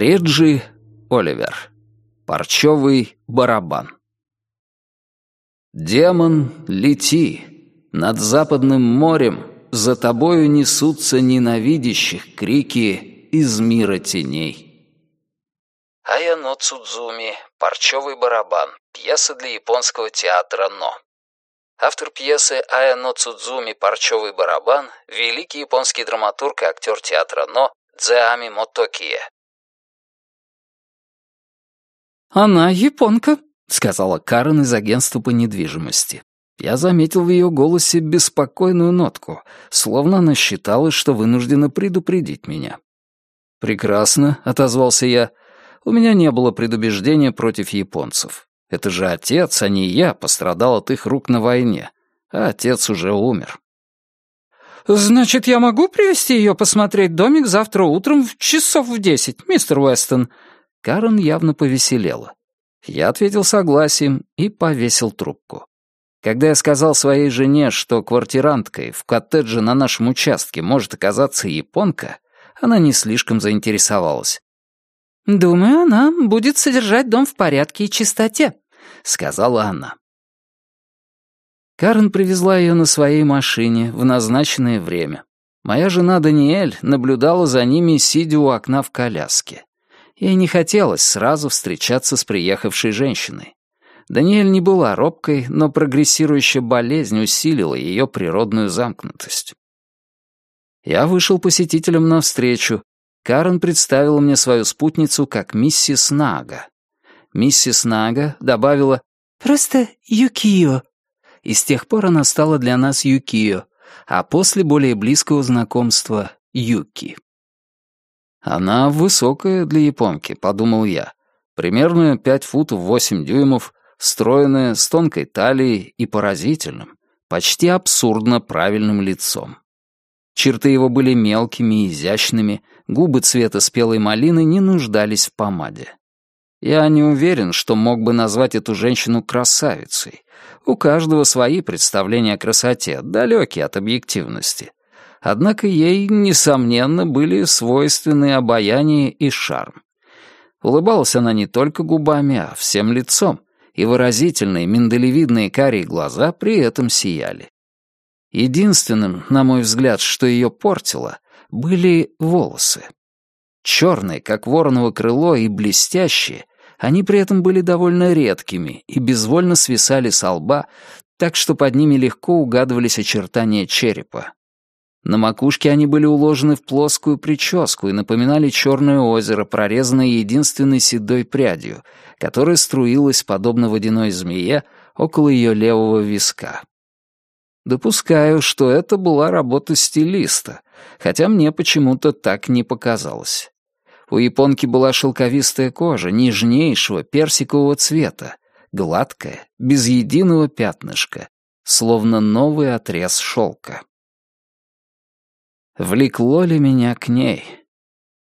Реджи Оливер. Парчевый барабан. Демон, лети! Над западным морем за тобою несутся ненавидящих крики из мира теней. Аяно Цудзуми «Парчевый барабан» — пьеса для японского театра «Но». Автор пьесы Аяно Цудзуми «Парчевый барабан» — великий японский драматург и актер театра «Но» Дзеами Мотокие. «Она японка», — сказала Карен из агентства по недвижимости. Я заметил в ее голосе беспокойную нотку, словно она считала, что вынуждена предупредить меня. «Прекрасно», — отозвался я. «У меня не было предубеждения против японцев. Это же отец, а не я, пострадал от их рук на войне. А отец уже умер». «Значит, я могу привести ее посмотреть домик завтра утром в часов в десять, мистер Уэстон?» Карен явно повеселела. Я ответил согласием и повесил трубку. Когда я сказал своей жене, что квартиранткой в коттедже на нашем участке может оказаться японка, она не слишком заинтересовалась. «Думаю, она будет содержать дом в порядке и чистоте», — сказала она. Карен привезла ее на своей машине в назначенное время. Моя жена Даниэль наблюдала за ними, сидя у окна в коляске. Ей не хотелось сразу встречаться с приехавшей женщиной. Даниэль не была робкой, но прогрессирующая болезнь усилила ее природную замкнутость. Я вышел посетителям навстречу. Карен представила мне свою спутницу как миссис Нага. Миссис Нага добавила «Просто Юкио». И с тех пор она стала для нас Юкио, а после более близкого знакомства — Юки. Она высокая для японки, подумал я. Примерно пять футов восемь дюймов, стройная, с тонкой талией и поразительным, почти абсурдно правильным лицом. Черты его были мелкими и изящными, губы цвета спелой малины не нуждались в помаде. Я не уверен, что мог бы назвать эту женщину красавицей. У каждого свои представления о красоте, далекие от объективности. Однако ей, несомненно, были свойственны обаяние и шарм. Улыбалась она не только губами, а всем лицом, и выразительные миндалевидные карие глаза при этом сияли. Единственным, на мой взгляд, что ее портило, были волосы. Черные, как вороново крыло, и блестящие, они при этом были довольно редкими и безвольно свисали со лба, так что под ними легко угадывались очертания черепа. На макушке они были уложены в плоскую прическу и напоминали черное озеро, прорезанное единственной седой прядью, которая струилась, подобно водяной змее, около ее левого виска. Допускаю, что это была работа стилиста, хотя мне почему-то так не показалось. У японки была шелковистая кожа, нежнейшего персикового цвета, гладкая, без единого пятнышка, словно новый отрез шелка. Влекло ли меня к ней?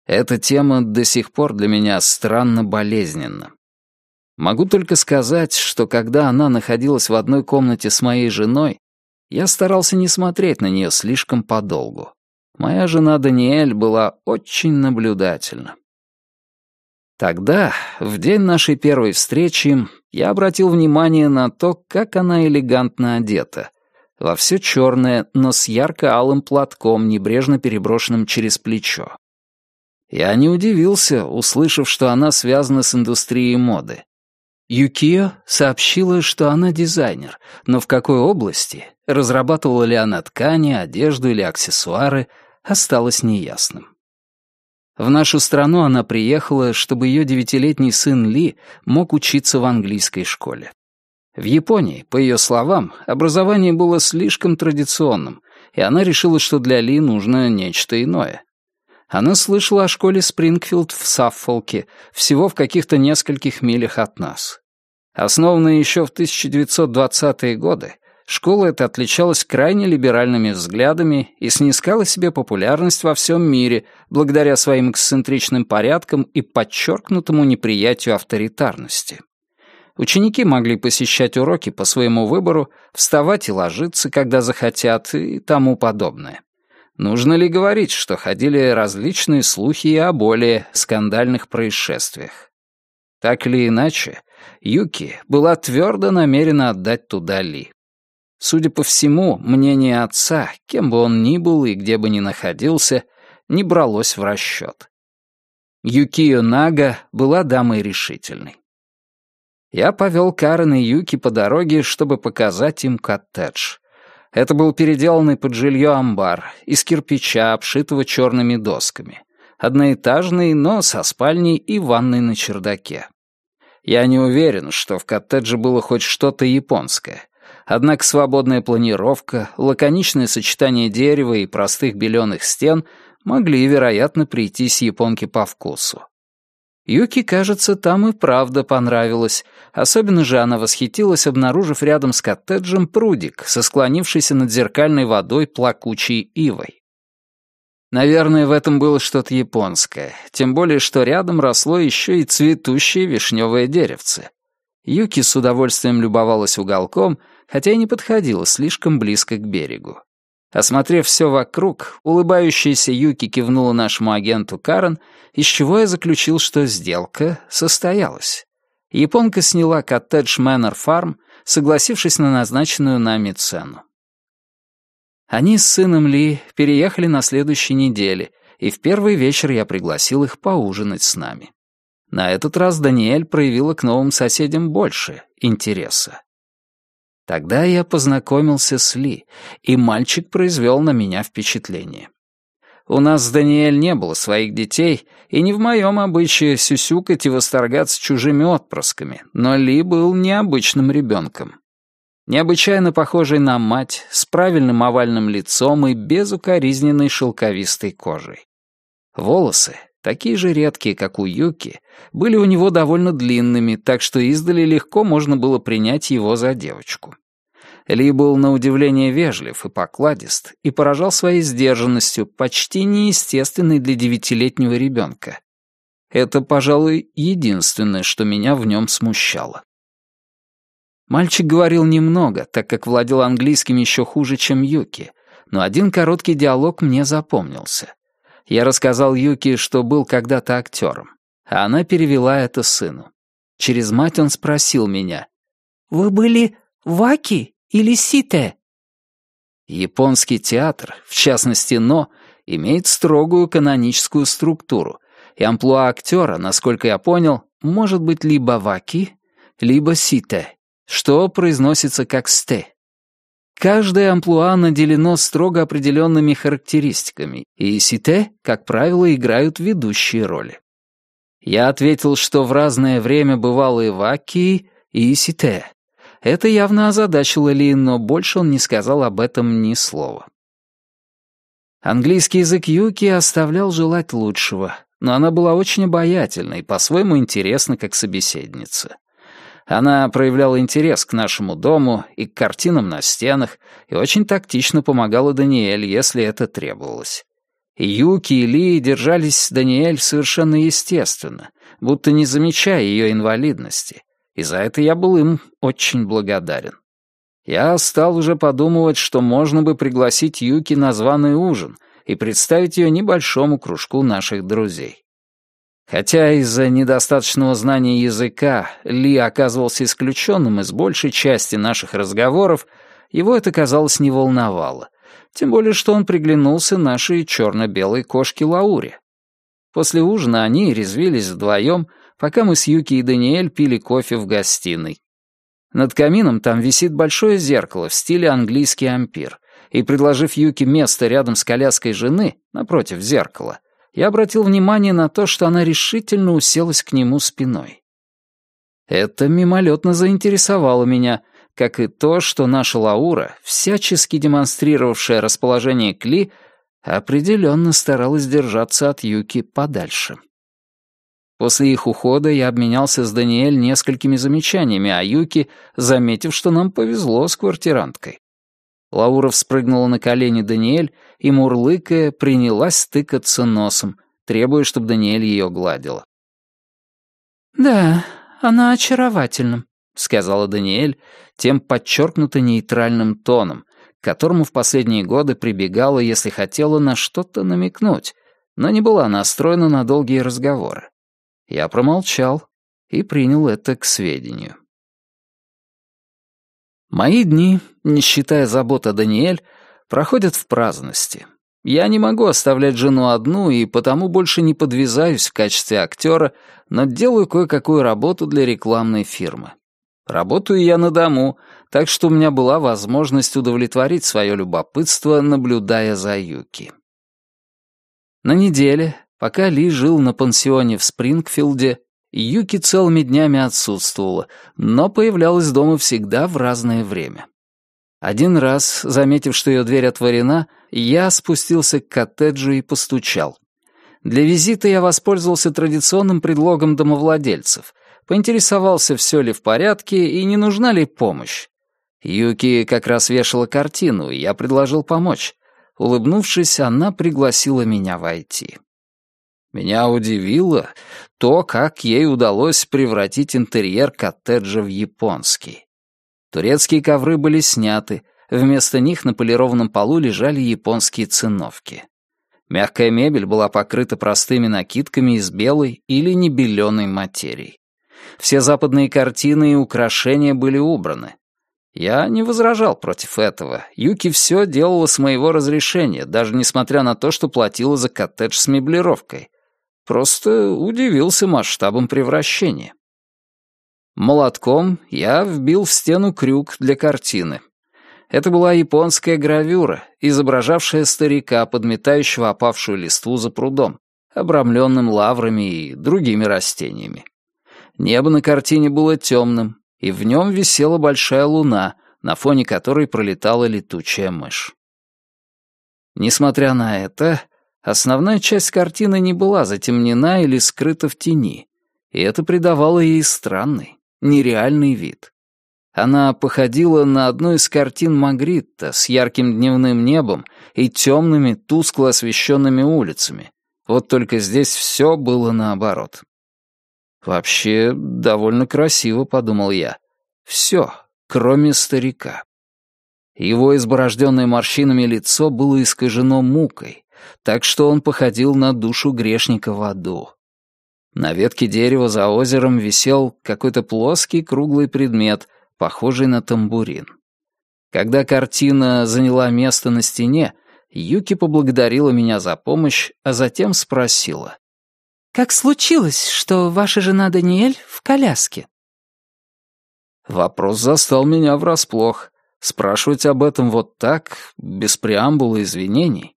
Эта тема до сих пор для меня странно болезненна. Могу только сказать, что когда она находилась в одной комнате с моей женой, я старался не смотреть на нее слишком подолгу. Моя жена Даниэль была очень наблюдательна. Тогда, в день нашей первой встречи, я обратил внимание на то, как она элегантно одета — во все черное, но с ярко-алым платком, небрежно переброшенным через плечо. Я не удивился, услышав, что она связана с индустрией моды. Юкио сообщила, что она дизайнер, но в какой области, разрабатывала ли она ткани, одежду или аксессуары, осталось неясным. В нашу страну она приехала, чтобы ее девятилетний сын Ли мог учиться в английской школе. В Японии, по ее словам, образование было слишком традиционным, и она решила, что для Ли нужно нечто иное. Она слышала о школе Спрингфилд в Саффолке, всего в каких-то нескольких милях от нас. Основанная еще в 1920-е годы, школа эта отличалась крайне либеральными взглядами и снискала себе популярность во всем мире благодаря своим эксцентричным порядкам и подчеркнутому неприятию авторитарности. Ученики могли посещать уроки по своему выбору, вставать и ложиться, когда захотят, и тому подобное. Нужно ли говорить, что ходили различные слухи и о более скандальных происшествиях? Так или иначе, Юки была твердо намерена отдать туда Ли. Судя по всему, мнение отца, кем бы он ни был и где бы ни находился, не бралось в расчет. Юкио Нага была дамой решительной. Я повел Карен и Юки по дороге, чтобы показать им коттедж. Это был переделанный под жилье амбар, из кирпича, обшитого черными досками. Одноэтажный, но со спальней и ванной на чердаке. Я не уверен, что в коттедже было хоть что-то японское. Однако свободная планировка, лаконичное сочетание дерева и простых беленых стен могли, вероятно, прийтись японке по вкусу. Юки, кажется, там и правда понравилось. Особенно же она восхитилась, обнаружив рядом с коттеджем прудик со склонившейся над зеркальной водой плакучей ивой. Наверное, в этом было что-то японское, тем более, что рядом росло еще и цветущее вишневое деревце. Юки с удовольствием любовалась уголком, хотя и не подходила слишком близко к берегу. Осмотрев все вокруг, улыбающаяся Юки кивнула нашему агенту Карен, из чего я заключил, что сделка состоялась. Японка сняла коттедж Мэннер Фарм, согласившись на назначенную нами цену. Они с сыном Ли переехали на следующей неделе, и в первый вечер я пригласил их поужинать с нами. На этот раз Даниэль проявила к новым соседям больше интереса. Тогда я познакомился с Ли, и мальчик произвел на меня впечатление. У нас с Даниэль не было своих детей, и не в моем обычае сюсюкать и восторгаться чужими отпрысками, но Ли был необычным ребенком. Необычайно похожий на мать, с правильным овальным лицом и безукоризненной шелковистой кожей. Волосы, такие же редкие, как у Юки, были у него довольно длинными, так что издали легко можно было принять его за девочку. Ли был на удивление вежлив и покладист и поражал своей сдержанностью, почти неестественной для девятилетнего ребенка. Это, пожалуй, единственное, что меня в нем смущало. Мальчик говорил немного, так как владел английским еще хуже, чем Юки, но один короткий диалог мне запомнился. Я рассказал Юки, что был когда-то актером, а она перевела это сыну. Через мать он спросил меня. «Вы были Ваки или Сите?» Японский театр, в частности Но, имеет строгую каноническую структуру, и амплуа актера, насколько я понял, может быть либо Ваки, либо Сите, что произносится как Сте. Каждое амплуа наделено строго определенными характеристиками, и сите, как правило, играют ведущие роли. Я ответил, что в разное время бывал и Ваки, и сите. Это явно озадачило Ли, но больше он не сказал об этом ни слова. Английский язык Юки оставлял желать лучшего, но она была очень обаятельна и по-своему интересна как собеседница. Она проявляла интерес к нашему дому и к картинам на стенах и очень тактично помогала Даниэль, если это требовалось. И Юки и Ли держались Даниэль совершенно естественно, будто не замечая ее инвалидности, и за это я был им очень благодарен. Я стал уже подумывать, что можно бы пригласить Юки на званый ужин и представить ее небольшому кружку наших друзей. Хотя из-за недостаточного знания языка Ли оказывался исключенным из большей части наших разговоров, его это, казалось, не волновало. Тем более, что он приглянулся нашей черно-белой кошке Лауре. После ужина они резвились вдвоем, пока мы с Юки и Даниэль пили кофе в гостиной. Над камином там висит большое зеркало в стиле английский ампир, и, предложив Юки место рядом с коляской жены, напротив зеркала, я обратил внимание на то, что она решительно уселась к нему спиной. Это мимолетно заинтересовало меня, как и то, что наша Лаура, всячески демонстрировавшая расположение Кли, определенно старалась держаться от Юки подальше. После их ухода я обменялся с Даниэль несколькими замечаниями о Юки, заметив, что нам повезло с квартиранткой. Лаура вспрыгнула на колени Даниэль и, мурлыкая, принялась стыкаться носом, требуя, чтобы Даниэль ее гладила. «Да, она очаровательна», — сказала Даниэль тем подчеркнуто нейтральным тоном, к которому в последние годы прибегала, если хотела на что-то намекнуть, но не была настроена на долгие разговоры. Я промолчал и принял это к сведению. Мои дни, не считая забот о Даниэль, проходят в праздности. Я не могу оставлять жену одну и потому больше не подвязаюсь в качестве актера, но делаю кое-какую работу для рекламной фирмы. Работаю я на дому, так что у меня была возможность удовлетворить свое любопытство, наблюдая за Юки. На неделе, пока Ли жил на пансионе в Спрингфилде, Юки целыми днями отсутствовала, но появлялась дома всегда в разное время. Один раз, заметив, что ее дверь отворена, я спустился к коттеджу и постучал. Для визита я воспользовался традиционным предлогом домовладельцев, поинтересовался, все ли в порядке и не нужна ли помощь. Юки как раз вешала картину, и я предложил помочь. Улыбнувшись, она пригласила меня войти. Меня удивило то, как ей удалось превратить интерьер коттеджа в японский. Турецкие ковры были сняты, вместо них на полированном полу лежали японские циновки. Мягкая мебель была покрыта простыми накидками из белой или небеленой материи. Все западные картины и украшения были убраны. Я не возражал против этого. Юки все делала с моего разрешения, даже несмотря на то, что платила за коттедж с меблировкой. Просто удивился масштабом превращения. Молотком я вбил в стену крюк для картины. Это была японская гравюра, изображавшая старика, подметающего опавшую листву за прудом, обрамленным лаврами и другими растениями. Небо на картине было темным, и в нем висела большая луна, на фоне которой пролетала летучая мышь. Несмотря на это, Основная часть картины не была затемнена или скрыта в тени, и это придавало ей странный, нереальный вид. Она походила на одну из картин Магритта с ярким дневным небом и темными, тускло освещенными улицами. Вот только здесь все было наоборот. «Вообще, довольно красиво», — подумал я. «Все, кроме старика». Его изборожденное морщинами лицо было искажено мукой, так что он походил на душу грешника в аду. На ветке дерева за озером висел какой-то плоский круглый предмет, похожий на тамбурин. Когда картина заняла место на стене, Юки поблагодарила меня за помощь, а затем спросила. «Как случилось, что ваша жена Даниэль в коляске?» Вопрос застал меня врасплох. Спрашивать об этом вот так, без преамбулы извинений.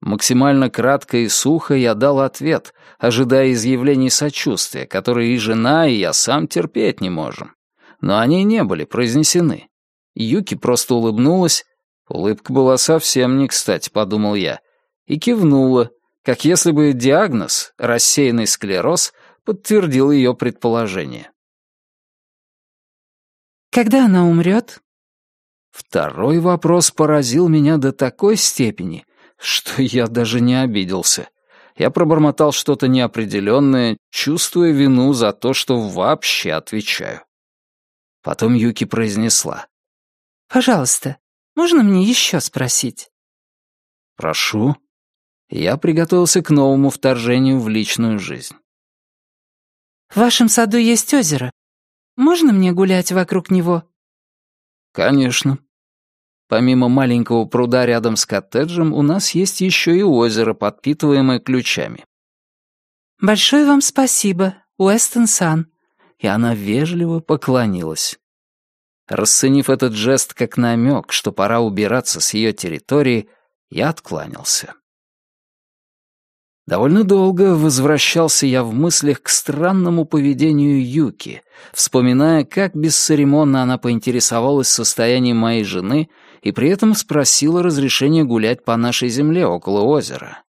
Максимально кратко и сухо я дал ответ, ожидая изъявлений сочувствия, которые и жена, и я сам терпеть не можем. Но они не были произнесены. Юки просто улыбнулась. Улыбка была совсем не кстати, подумал я. И кивнула, как если бы диагноз, рассеянный склероз, подтвердил ее предположение. «Когда она умрет?» Второй вопрос поразил меня до такой степени, что я даже не обиделся. Я пробормотал что-то неопределенное, чувствуя вину за то, что вообще отвечаю. Потом Юки произнесла. «Пожалуйста, можно мне еще спросить?» «Прошу». Я приготовился к новому вторжению в личную жизнь. «В вашем саду есть озеро. Можно мне гулять вокруг него?» «Конечно». Помимо маленького пруда рядом с коттеджем, у нас есть еще и озеро, подпитываемое ключами. «Большое вам спасибо, Уэстон Сан». И она вежливо поклонилась. Расценив этот жест как намек, что пора убираться с ее территории, я откланялся. Довольно долго возвращался я в мыслях к странному поведению Юки, вспоминая, как бесцеремонно она поинтересовалась состоянием моей жены — и при этом спросила разрешения гулять по нашей земле около озера.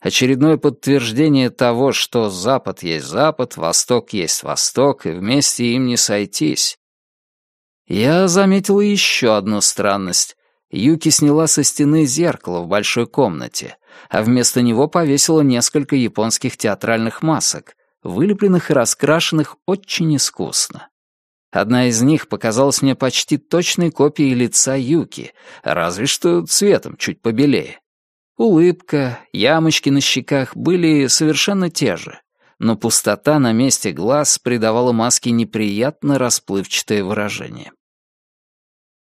Очередное подтверждение того, что Запад есть Запад, Восток есть Восток, и вместе им не сойтись. Я заметила еще одну странность. Юки сняла со стены зеркало в большой комнате, а вместо него повесила несколько японских театральных масок, вылепленных и раскрашенных очень искусно. Одна из них показалась мне почти точной копией лица Юки, разве что цветом чуть побелее. Улыбка, ямочки на щеках были совершенно те же, но пустота на месте глаз придавала маске неприятно расплывчатое выражение.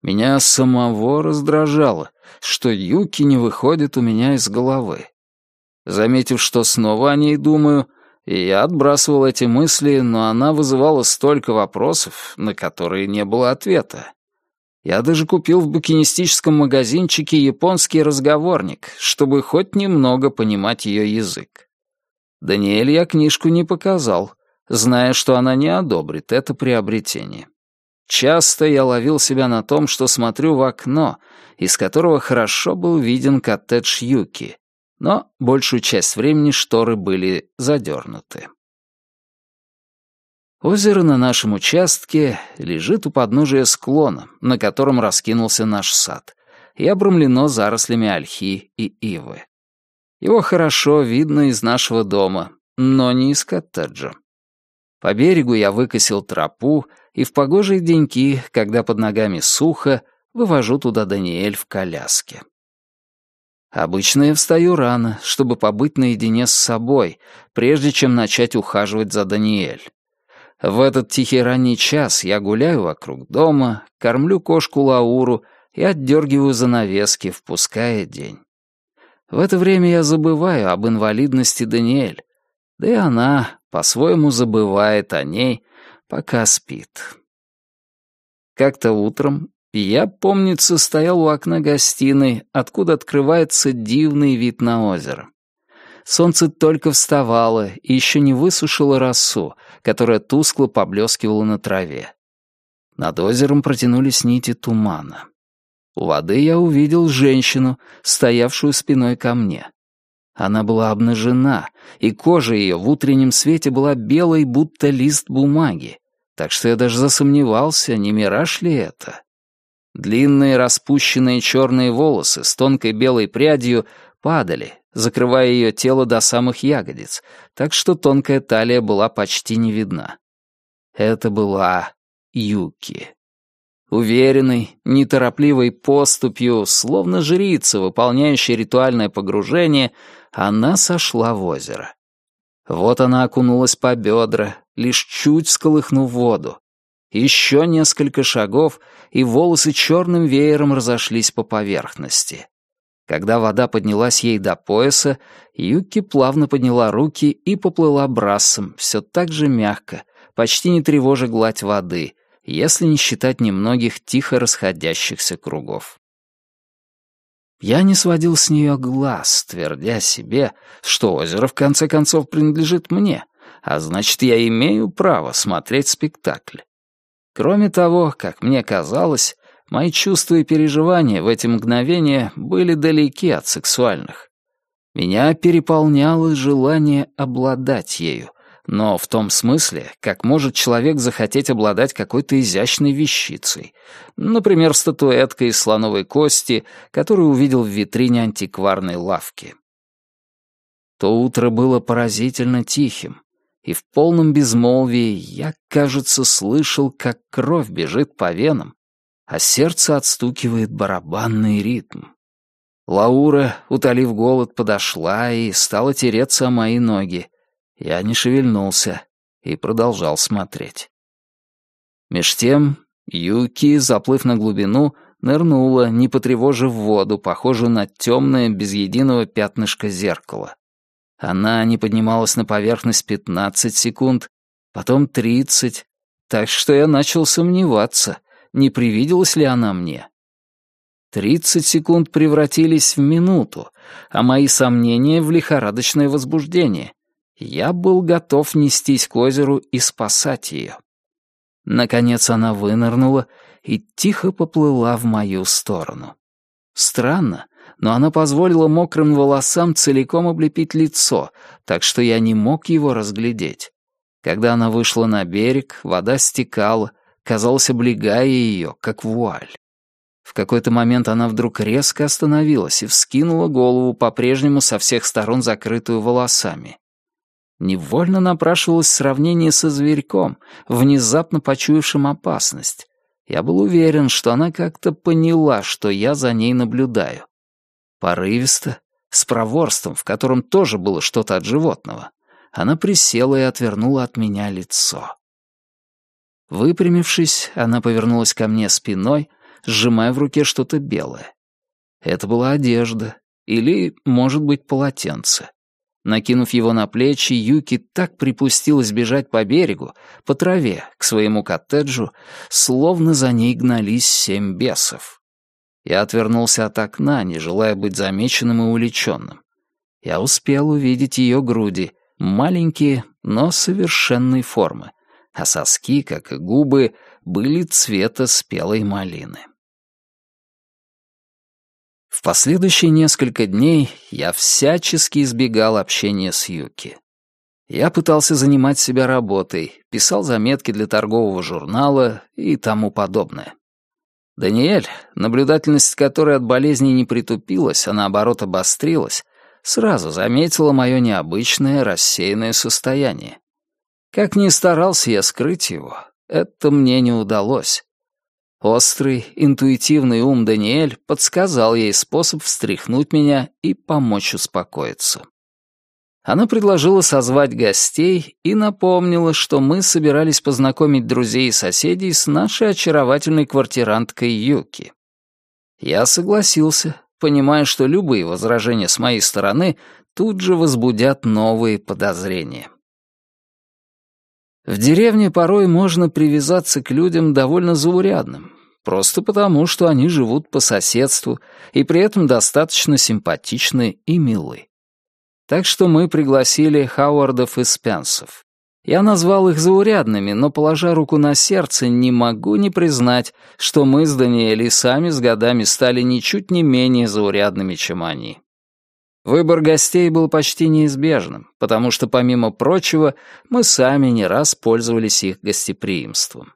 Меня самого раздражало, что Юки не выходит у меня из головы. Заметив, что снова о ней думаю, я отбрасывал эти мысли, но она вызывала столько вопросов, на которые не было ответа. Я даже купил в букинистическом магазинчике японский разговорник, чтобы хоть немного понимать ее язык. Даниэль я книжку не показал, зная, что она не одобрит это приобретение. Часто я ловил себя на том, что смотрю в окно, из которого хорошо был виден коттедж Юки, но большую часть времени шторы были задернуты. Озеро на нашем участке лежит у подножия склона, на котором раскинулся наш сад, и обрамлено зарослями ольхи и ивы. Его хорошо видно из нашего дома, но не из коттеджа. По берегу я выкосил тропу, и в погожие деньки, когда под ногами сухо, вывожу туда Даниэль в коляске. Обычно я встаю рано, чтобы побыть наедине с собой, прежде чем начать ухаживать за Даниэль. В этот тихий ранний час я гуляю вокруг дома, кормлю кошку Лауру и отдергиваю занавески, впуская день. В это время я забываю об инвалидности Даниэль, да и она по-своему забывает о ней, пока спит. Как-то утром я, помнится, стоял у окна гостиной, откуда открывается дивный вид на озеро. Солнце только вставало и еще не высушило росу, которая тускло поблескивала на траве. Над озером протянулись нити тумана. У воды я увидел женщину, стоявшую спиной ко мне. Она была обнажена, и кожа ее в утреннем свете была белой, будто лист бумаги, так что я даже засомневался, не мираж ли это. Длинные распущенные черные волосы с тонкой белой прядью падали, закрывая ее тело до самых ягодиц, так что тонкая талия была почти не видна. Это была Юки. Уверенной, неторопливой поступью, словно жрица, выполняющая ритуальное погружение, она сошла в озеро. Вот она окунулась по бедра, лишь чуть сколыхнув воду. Еще несколько шагов, и волосы черным веером разошлись по поверхности. Когда вода поднялась ей до пояса, Юки плавно подняла руки и поплыла брассом, все так же мягко, почти не тревожа гладь воды, если не считать немногих тихо расходящихся кругов. Я не сводил с нее глаз, твердя себе, что озеро в конце концов принадлежит мне, а значит, я имею право смотреть спектакль. Кроме того, как мне казалось, мои чувства и переживания в эти мгновения были далеки от сексуальных. Меня переполняло желание обладать ею, но в том смысле, как может человек захотеть обладать какой-то изящной вещицей, например, статуэткой из слоновой кости, которую увидел в витрине антикварной лавки. То утро было поразительно тихим и в полном безмолвии я, кажется, слышал, как кровь бежит по венам, а сердце отстукивает барабанный ритм. Лаура, утолив голод, подошла и стала тереться о мои ноги. Я не шевельнулся и продолжал смотреть. Меж тем Юки, заплыв на глубину, нырнула, не потревожив воду, похожую на темное, без единого пятнышка зеркало. Она не поднималась на поверхность 15 секунд, потом 30, так что я начал сомневаться, не привиделась ли она мне. 30 секунд превратились в минуту, а мои сомнения — в лихорадочное возбуждение. Я был готов нестись к озеру и спасать ее. Наконец она вынырнула и тихо поплыла в мою сторону. Странно, но она позволила мокрым волосам целиком облепить лицо, так что я не мог его разглядеть. Когда она вышла на берег, вода стекала, казалось, облегая ее, как вуаль. В какой-то момент она вдруг резко остановилась и вскинула голову, по-прежнему со всех сторон закрытую волосами. Невольно напрашивалось сравнение со зверьком, внезапно почуявшим опасность. Я был уверен, что она как-то поняла, что я за ней наблюдаю. Порывисто, с проворством, в котором тоже было что-то от животного, она присела и отвернула от меня лицо. Выпрямившись, она повернулась ко мне спиной, сжимая в руке что-то белое. Это была одежда, или, может быть, полотенце. Накинув его на плечи, Юки так припустилась бежать по берегу, по траве, к своему коттеджу, словно за ней гнались семь бесов. Я отвернулся от окна, не желая быть замеченным и увлеченным. Я успел увидеть ее груди, маленькие, но совершенной формы, а соски, как и губы, были цвета спелой малины. В последующие несколько дней я всячески избегал общения с Юки. Я пытался занимать себя работой, писал заметки для торгового журнала и тому подобное. Даниэль, наблюдательность которой от болезни не притупилась, а наоборот обострилась, сразу заметила мое необычное рассеянное состояние. Как ни старался я скрыть его, это мне не удалось. Острый, интуитивный ум Даниэль подсказал ей способ встряхнуть меня и помочь успокоиться. Она предложила созвать гостей и напомнила, что мы собирались познакомить друзей и соседей с нашей очаровательной квартиранткой Юки. Я согласился, понимая, что любые возражения с моей стороны тут же возбудят новые подозрения. В деревне порой можно привязаться к людям довольно заурядным, просто потому, что они живут по соседству и при этом достаточно симпатичны и милы. Так что мы пригласили Хауардов и Спенсов. Я назвал их заурядными, но, положа руку на сердце, не могу не признать, что мы с Даниэлей сами с годами стали ничуть не менее заурядными, чем они. Выбор гостей был почти неизбежным, потому что, помимо прочего, мы сами не раз пользовались их гостеприимством.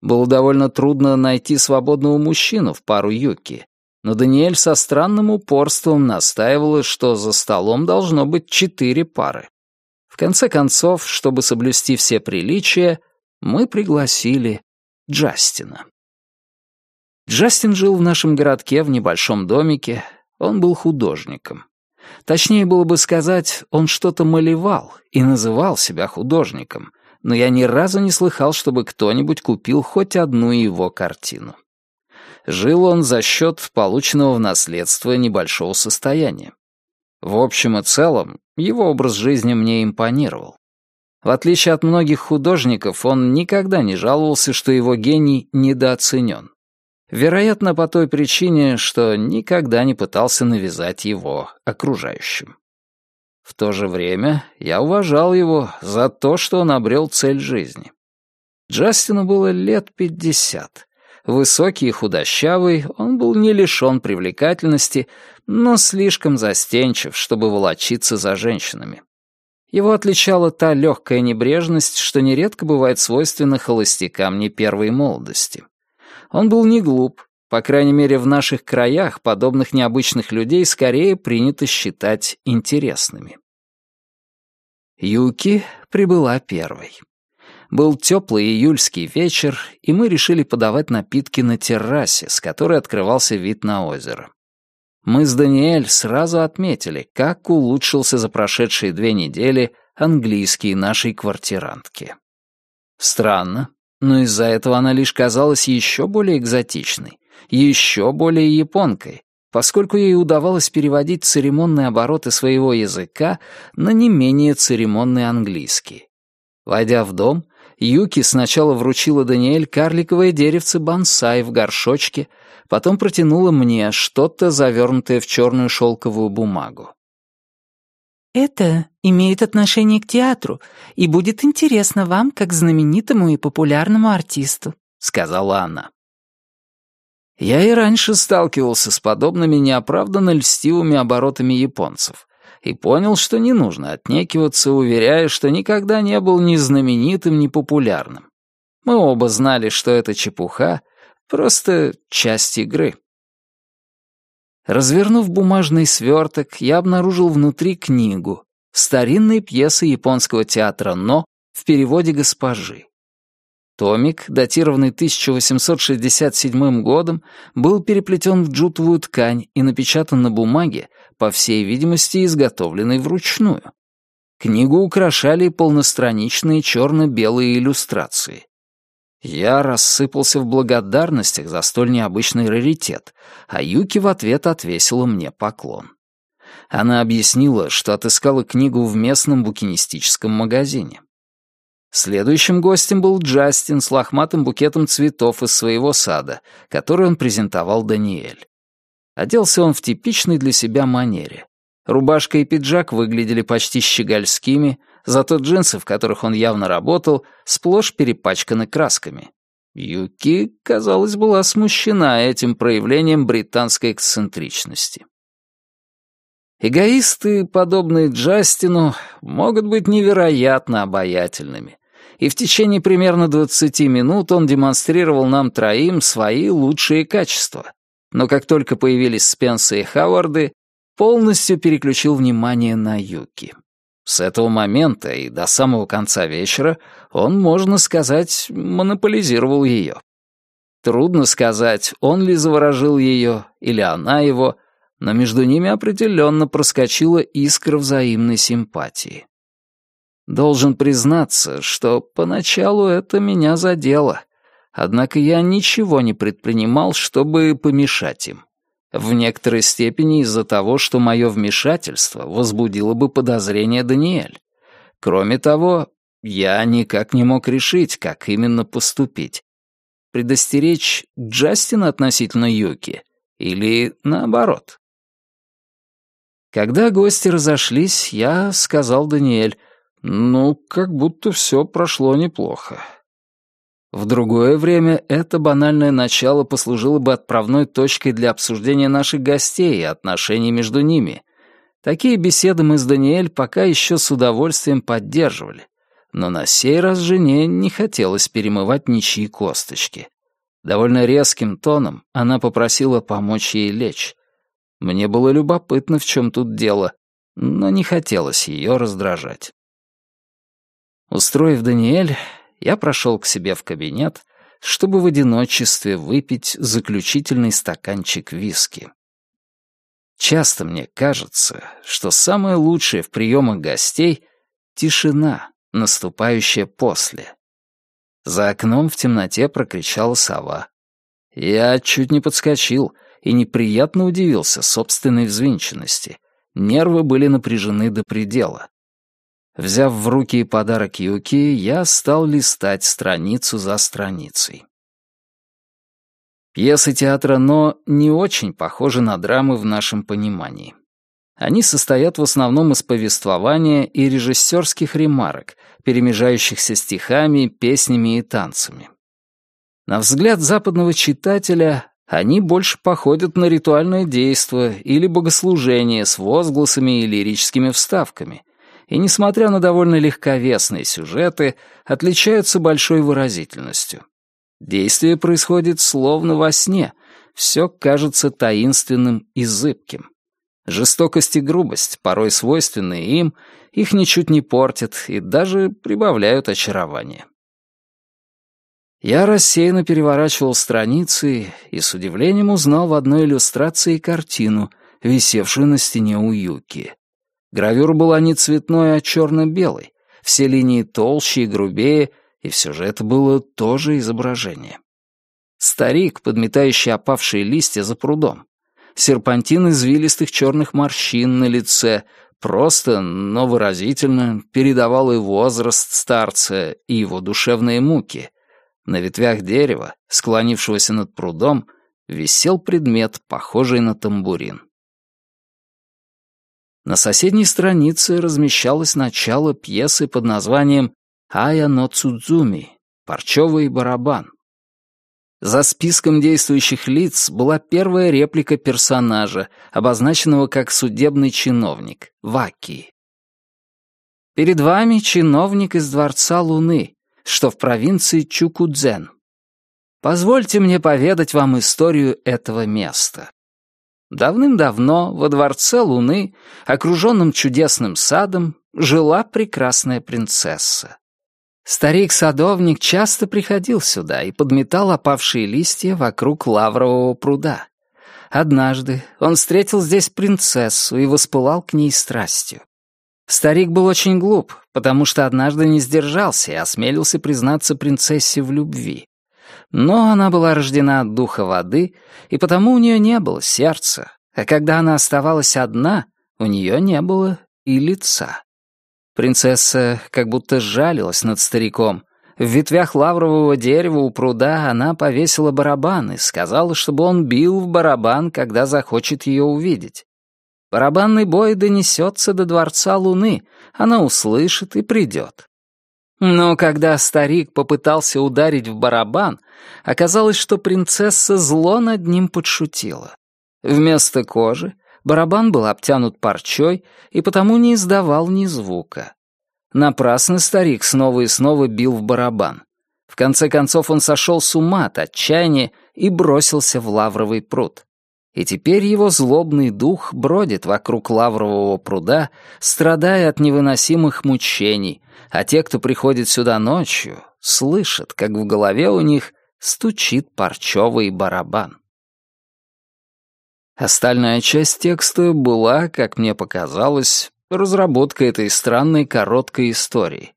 Было довольно трудно найти свободного мужчину в пару Юки, но Даниэль со странным упорством настаивала, что за столом должно быть четыре пары. В конце концов, чтобы соблюсти все приличия, мы пригласили Джастина. Джастин жил в нашем городке в небольшом домике, он был художником. Точнее было бы сказать, он что-то малевал и называл себя художником, но я ни разу не слыхал, чтобы кто-нибудь купил хоть одну его картину. Жил он за счет полученного в наследство небольшого состояния. В общем и целом, его образ жизни мне импонировал. В отличие от многих художников, он никогда не жаловался, что его гений недооценен. Вероятно, по той причине, что никогда не пытался навязать его окружающим. В то же время я уважал его за то, что он обрел цель жизни. Джастину было лет пятьдесят. Высокий и худощавый, он был не лишен привлекательности, но слишком застенчив, чтобы волочиться за женщинами. Его отличала та легкая небрежность, что нередко бывает свойственна холостякам не первой молодости. Он был не глуп, по крайней мере, в наших краях подобных необычных людей скорее принято считать интересными. Юки прибыла первой. Был теплый июльский вечер, и мы решили подавать напитки на террасе, с которой открывался вид на озеро. Мы с Даниэль сразу отметили, как улучшился за прошедшие две недели английский нашей квартирантки. Странно, но из-за этого она лишь казалась еще более экзотичной, еще более японкой, поскольку ей удавалось переводить церемонные обороты своего языка на не менее церемонный английский. Войдя в дом, Юки сначала вручила Даниэль карликовое деревце бонсай в горшочке, потом протянула мне что-то, завернутое в черную шелковую бумагу. Это имеет отношение к театру и будет интересно вам, как знаменитому и популярному артисту», — сказала она. Я и раньше сталкивался с подобными неоправданно льстивыми оборотами японцев и понял, что не нужно отнекиваться, уверяя, что никогда не был ни знаменитым, ни популярным. Мы оба знали, что это чепуха, просто часть игры. Развернув бумажный сверток, я обнаружил внутри книгу, старинные пьесы японского театра «Но» в переводе госпожи. Томик, датированный 1867 годом, был переплетен в джутовую ткань и напечатан на бумаге, по всей видимости, изготовленной вручную. Книгу украшали полностраничные черно-белые иллюстрации. Я рассыпался в благодарностях за столь необычный раритет, а Юки в ответ отвесила мне поклон. Она объяснила, что отыскала книгу в местном букинистическом магазине. Следующим гостем был Джастин с лохматым букетом цветов из своего сада, который он презентовал Даниэль. Оделся он в типичной для себя манере. Рубашка и пиджак выглядели почти щегольскими, зато джинсы, в которых он явно работал, сплошь перепачканы красками. Юки, казалось, была смущена этим проявлением британской эксцентричности. Эгоисты, подобные Джастину, могут быть невероятно обаятельными, и в течение примерно 20 минут он демонстрировал нам троим свои лучшие качества. Но как только появились Спенсы и Хауарды, полностью переключил внимание на Юки. С этого момента и до самого конца вечера он, можно сказать, монополизировал ее. Трудно сказать, он ли заворожил ее или она его, но между ними определенно проскочила искра взаимной симпатии. Должен признаться, что поначалу это меня задело, однако я ничего не предпринимал, чтобы помешать им в некоторой степени из-за того, что мое вмешательство возбудило бы подозрение Даниэль. Кроме того, я никак не мог решить, как именно поступить. Предостеречь Джастина относительно Юки или наоборот. Когда гости разошлись, я сказал Даниэль, ну, как будто все прошло неплохо. В другое время это банальное начало послужило бы отправной точкой для обсуждения наших гостей и отношений между ними. Такие беседы мы с Даниэль пока еще с удовольствием поддерживали. Но на сей раз жене не хотелось перемывать ничьи косточки. Довольно резким тоном она попросила помочь ей лечь. Мне было любопытно, в чем тут дело, но не хотелось ее раздражать. Устроив Даниэль, я прошел к себе в кабинет, чтобы в одиночестве выпить заключительный стаканчик виски. Часто мне кажется, что самое лучшее в приемах гостей — тишина, наступающая после. За окном в темноте прокричала сова. Я чуть не подскочил и неприятно удивился собственной взвинченности. Нервы были напряжены до предела. Взяв в руки подарок Юки, я стал листать страницу за страницей. Пьесы театра «Но» не очень похожи на драмы в нашем понимании. Они состоят в основном из повествования и режиссерских ремарок, перемежающихся стихами, песнями и танцами. На взгляд западного читателя они больше походят на ритуальное действо или богослужение с возгласами и лирическими вставками — и, несмотря на довольно легковесные сюжеты, отличаются большой выразительностью. Действие происходит словно во сне, все кажется таинственным и зыбким. Жестокость и грубость, порой свойственные им, их ничуть не портят и даже прибавляют очарование. Я рассеянно переворачивал страницы и с удивлением узнал в одной иллюстрации картину, висевшую на стене у Юки. Гравюра была не цветной, а черно-белой. Все линии толще и грубее, и все же это было тоже изображение. Старик, подметающий опавшие листья за прудом. Серпантин извилистых черных морщин на лице, просто, но выразительно, передавал и возраст старца, и его душевные муки. На ветвях дерева, склонившегося над прудом, висел предмет, похожий на тамбурин. На соседней странице размещалось начало пьесы под названием «Ая но Цудзуми» — «Парчевый барабан». За списком действующих лиц была первая реплика персонажа, обозначенного как судебный чиновник, Ваки. Перед вами чиновник из Дворца Луны, что в провинции Чукудзен. Позвольте мне поведать вам историю этого места. Давным-давно во дворце Луны, окруженном чудесным садом, жила прекрасная принцесса. Старик-садовник часто приходил сюда и подметал опавшие листья вокруг лаврового пруда. Однажды он встретил здесь принцессу и воспылал к ней страстью. Старик был очень глуп, потому что однажды не сдержался и осмелился признаться принцессе в любви. Но она была рождена от духа воды, и потому у нее не было сердца, а когда она оставалась одна, у нее не было и лица. Принцесса как будто жалилась над стариком. В ветвях лаврового дерева у пруда она повесила барабан и сказала, чтобы он бил в барабан, когда захочет ее увидеть. Барабанный бой донесется до дворца Луны, она услышит и придет. Но когда старик попытался ударить в барабан, оказалось, что принцесса зло над ним подшутила. Вместо кожи барабан был обтянут парчой и потому не издавал ни звука. Напрасно старик снова и снова бил в барабан. В конце концов он сошел с ума от отчаяния и бросился в лавровый пруд и теперь его злобный дух бродит вокруг лаврового пруда, страдая от невыносимых мучений, а те, кто приходит сюда ночью, слышат, как в голове у них стучит парчевый барабан. Остальная часть текста была, как мне показалось, разработкой этой странной короткой истории.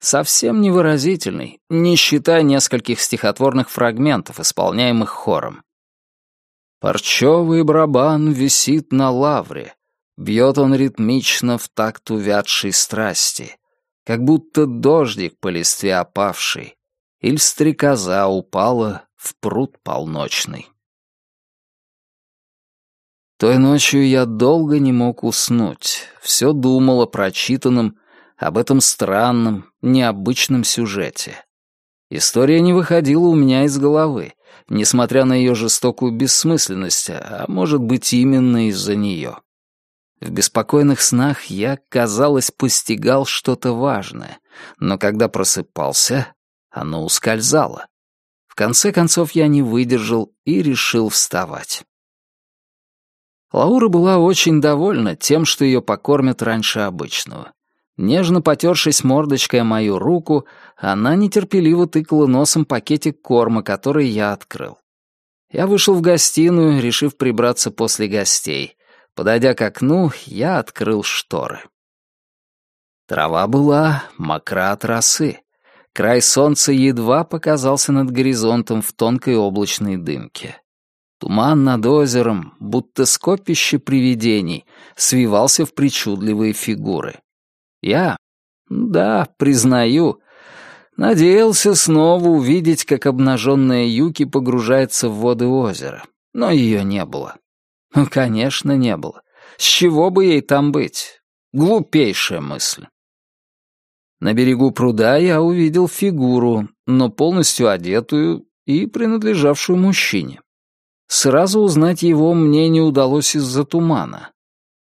Совсем невыразительной, не считая нескольких стихотворных фрагментов, исполняемых хором. Парчевый барабан висит на лавре, бьет он ритмично в такт увядшей страсти, как будто дождик по листве опавший, или стрекоза упала в пруд полночный. Той ночью я долго не мог уснуть, все думал о прочитанном, об этом странном, необычном сюжете. История не выходила у меня из головы, несмотря на ее жестокую бессмысленность, а может быть именно из-за нее. В беспокойных снах я, казалось, постигал что-то важное, но когда просыпался, оно ускользало. В конце концов я не выдержал и решил вставать. Лаура была очень довольна тем, что ее покормят раньше обычного. Нежно потершись мордочкой о мою руку, она нетерпеливо тыкала носом пакетик корма, который я открыл. Я вышел в гостиную, решив прибраться после гостей. Подойдя к окну, я открыл шторы. Трава была мокра от росы. Край солнца едва показался над горизонтом в тонкой облачной дымке. Туман над озером, будто скопище привидений, свивался в причудливые фигуры. Я, да, признаю, надеялся снова увидеть, как обнаженная Юки погружается в воды озера, но ее не было. Конечно, не было. С чего бы ей там быть? Глупейшая мысль. На берегу пруда я увидел фигуру, но полностью одетую и принадлежавшую мужчине. Сразу узнать его мне не удалось из-за тумана.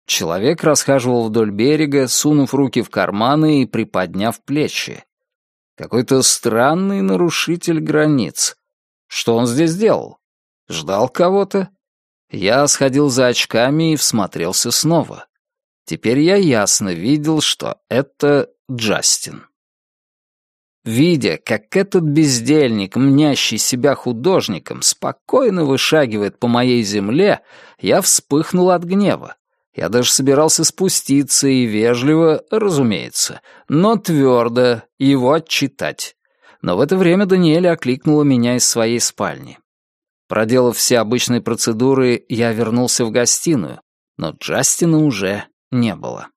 Человек расхаживал вдоль берега, сунув руки в карманы и приподняв плечи. Какой-то странный нарушитель границ. Что он здесь делал? Ждал кого-то? Я сходил за очками и всмотрелся снова. Теперь я ясно видел, что это Джастин. Видя, как этот бездельник, мнящий себя художником, спокойно вышагивает по моей земле, я вспыхнул от гнева. Я даже собирался спуститься и вежливо, разумеется, но твердо его отчитать. Но в это время Даниэля окликнула меня из своей спальни. Проделав все обычные процедуры, я вернулся в гостиную, но Джастина уже не было.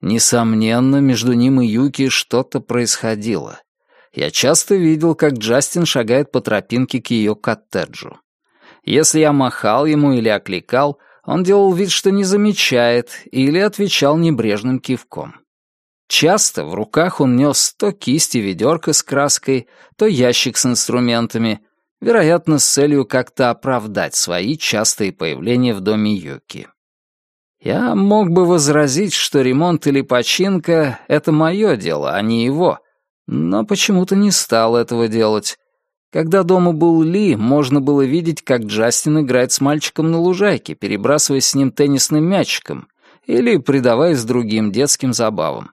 Несомненно, между ним и Юки что-то происходило. Я часто видел, как Джастин шагает по тропинке к ее коттеджу. Если я махал ему или окликал, он делал вид, что не замечает, или отвечал небрежным кивком. Часто в руках он нес то кисть и ведерко с краской, то ящик с инструментами, вероятно, с целью как-то оправдать свои частые появления в доме Юки. Я мог бы возразить, что ремонт или починка — это мое дело, а не его, но почему-то не стал этого делать. Когда дома был Ли, можно было видеть, как Джастин играет с мальчиком на лужайке, перебрасываясь с ним теннисным мячиком, или предаваясь другим детским забавам.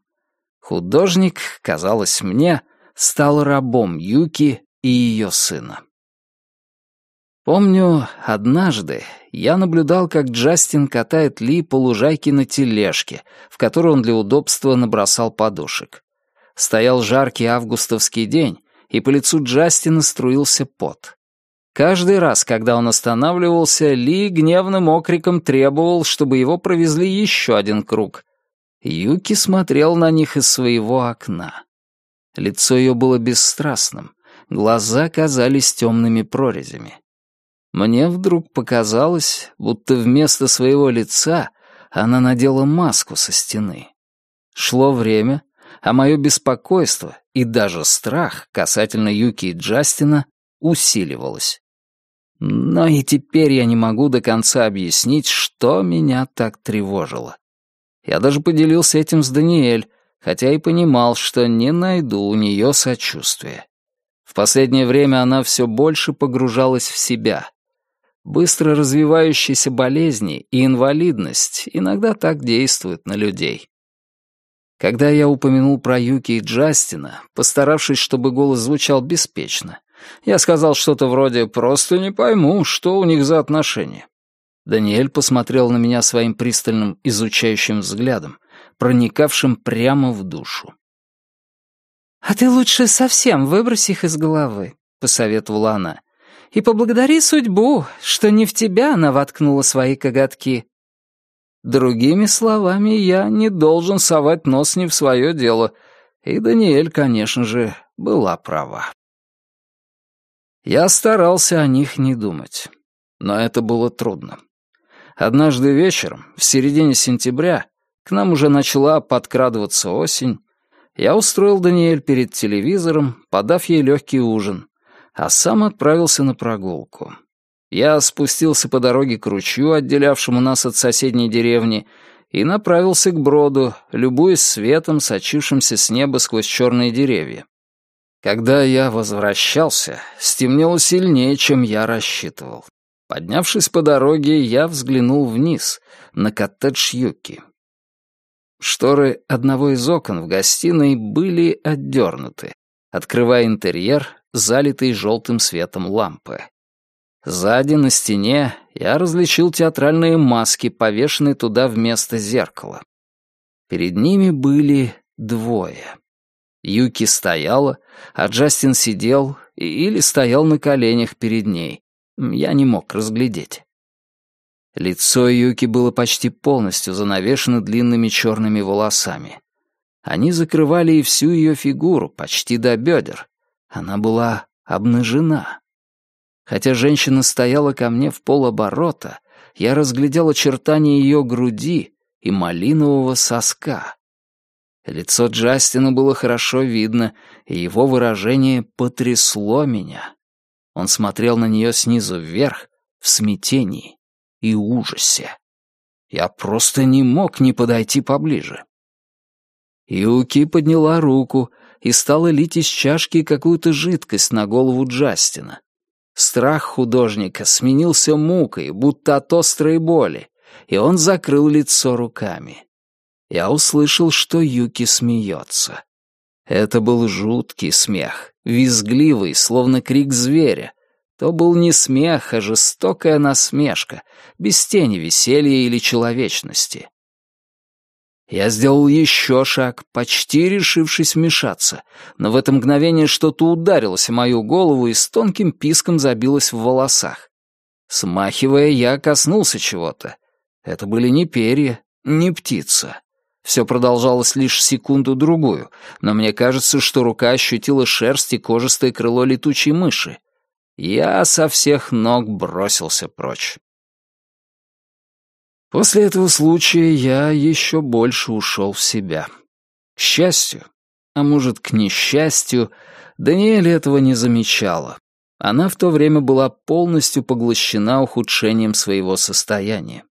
Художник, казалось мне, стал рабом Юки и ее сына. Помню, однажды я наблюдал, как Джастин катает Ли по лужайке на тележке, в которую он для удобства набросал подушек. Стоял жаркий августовский день, и по лицу Джастина струился пот. Каждый раз, когда он останавливался, Ли гневным окриком требовал, чтобы его провезли еще один круг. Юки смотрел на них из своего окна. Лицо ее было бесстрастным, глаза казались темными прорезями. Мне вдруг показалось, будто вместо своего лица она надела маску со стены. Шло время, а мое беспокойство и даже страх касательно Юки и Джастина усиливалось. Но и теперь я не могу до конца объяснить, что меня так тревожило. Я даже поделился этим с Даниэль, хотя и понимал, что не найду у нее сочувствия. В последнее время она все больше погружалась в себя. Быстро развивающиеся болезни и инвалидность иногда так действуют на людей. Когда я упомянул про Юки и Джастина, постаравшись, чтобы голос звучал беспечно, я сказал что-то вроде «просто не пойму, что у них за отношения». Даниэль посмотрел на меня своим пристальным, изучающим взглядом, проникавшим прямо в душу. «А ты лучше совсем выбрось их из головы», — посоветовала она. «И поблагодари судьбу, что не в тебя она воткнула свои коготки». Другими словами, я не должен совать нос не в свое дело, и Даниэль, конечно же, была права. Я старался о них не думать, но это было трудно. Однажды вечером, в середине сентября, к нам уже начала подкрадываться осень, я устроил Даниэль перед телевизором, подав ей легкий ужин, а сам отправился на прогулку. Я спустился по дороге к ручью, отделявшему нас от соседней деревни, и направился к броду, любуясь светом, сочившимся с неба сквозь черные деревья. Когда я возвращался, стемнело сильнее, чем я рассчитывал. Поднявшись по дороге, я взглянул вниз, на коттедж Юки. Шторы одного из окон в гостиной были отдернуты, открывая интерьер, залитый желтым светом лампы. Сзади на стене я различил театральные маски, повешенные туда вместо зеркала. Перед ними были двое. Юки стояла, а Джастин сидел или стоял на коленях перед ней. Я не мог разглядеть. Лицо Юки было почти полностью занавешено длинными черными волосами. Они закрывали и всю ее фигуру, почти до бедер. Она была обнажена. Хотя женщина стояла ко мне в полоборота, я разглядел очертания ее груди и малинового соска. Лицо Джастина было хорошо видно, и его выражение потрясло меня. Он смотрел на нее снизу вверх, в смятении и ужасе. Я просто не мог не подойти поближе. Юки подняла руку и стала лить из чашки какую-то жидкость на голову Джастина. Страх художника сменился мукой, будто от острой боли, и он закрыл лицо руками я услышал, что Юки смеется. Это был жуткий смех, визгливый, словно крик зверя. То был не смех, а жестокая насмешка, без тени веселья или человечности. Я сделал еще шаг, почти решившись вмешаться, но в это мгновение что-то ударилось в мою голову и с тонким писком забилось в волосах. Смахивая, я коснулся чего-то. Это были не перья, не птица. Все продолжалось лишь секунду-другую, но мне кажется, что рука ощутила шерсть и кожистое крыло летучей мыши. Я со всех ног бросился прочь. После этого случая я еще больше ушел в себя. К счастью, а может, к несчастью, Даниэль этого не замечала. Она в то время была полностью поглощена ухудшением своего состояния.